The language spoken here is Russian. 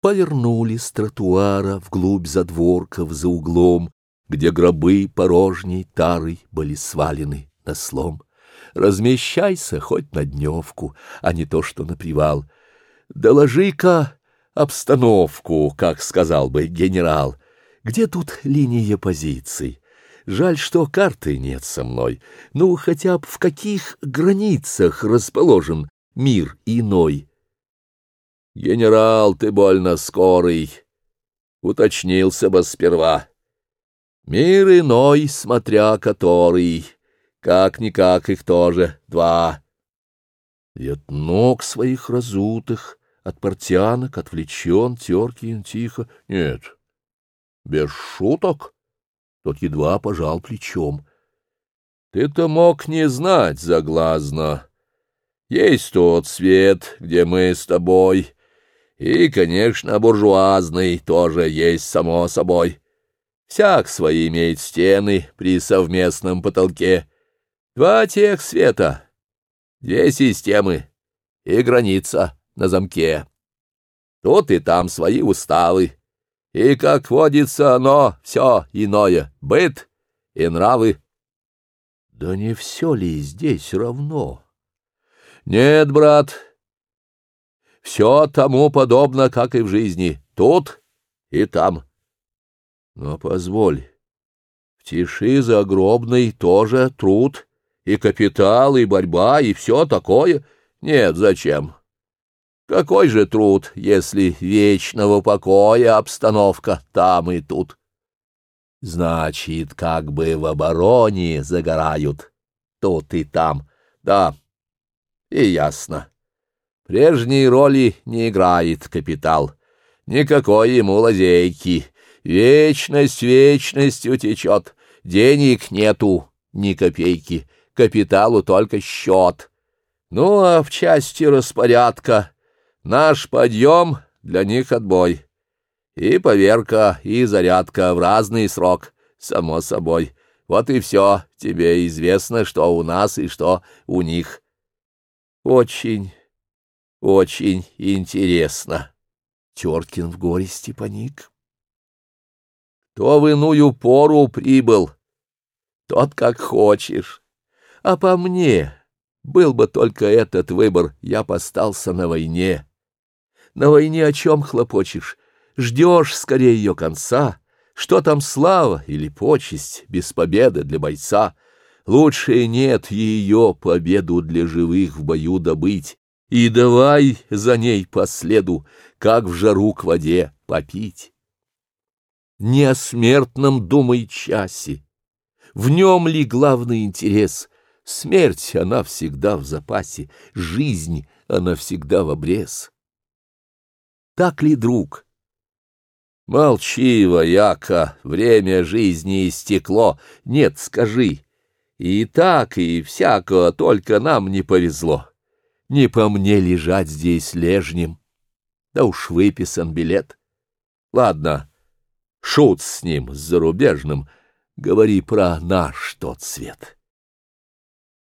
повернули с тротуара вглубь задворков за углом, где гробы порожней тарой были свалены на слом. Размещайся хоть на дневку, а не то, что на привал. Доложи-ка обстановку, как сказал бы генерал. Где тут линия позиций? Жаль, что карты нет со мной. Ну, хотя бы в каких границах расположен мир иной? Генерал, ты больно скорый. Уточнился бы сперва. Мир иной, смотря который. Как-никак их тоже два. И ног своих разутых, от портянок отвлечен Теркин тихо. Нет, без шуток. Тот едва пожал плечом. Ты-то мог не знать заглазно. Есть тот свет, где мы с тобой и, конечно, буржуазный тоже есть, само собой. Всяк свои имеет стены при совместном потолке. Два тех света, две системы и граница на замке. Тут и там свои уставы. И, как водится, оно все иное — быт и нравы. Да не все ли здесь равно? Нет, брат, — все тому подобно, как и в жизни, тут и там. Но позволь, в тиши загробной тоже труд, и капитал, и борьба, и все такое. Нет, зачем? Какой же труд, если вечного покоя обстановка там и тут? Значит, как бы в обороне загорают тут и там. Да, и ясно. Прежней роли не играет капитал. Никакой ему лазейки. Вечность вечностью течет. Денег нету ни копейки. Капиталу только счет. Ну, а в части распорядка наш подъем для них отбой. И поверка, и зарядка в разный срок, само собой. Вот и все тебе известно, что у нас и что у них. Очень очень интересно. Теркин в горести поник. Кто в иную пору прибыл, тот как хочешь. А по мне, был бы только этот выбор, я постался на войне. На войне о чем хлопочешь? Ждешь скорее ее конца. Что там слава или почесть без победы для бойца? Лучше нет ее победу для живых в бою добыть, и давай за ней по следу, как в жару к воде попить. Не о смертном думай часе, в нем ли главный интерес? Смерть, она всегда в запасе, жизнь, она всегда в обрез. Так ли, друг? Молчи, вояка, время жизни истекло, нет, скажи, и так, и всяко, только нам не повезло. Не по мне лежать здесь лежним, Да уж выписан билет. Ладно, шут с ним, с зарубежным. Говори про наш тот свет».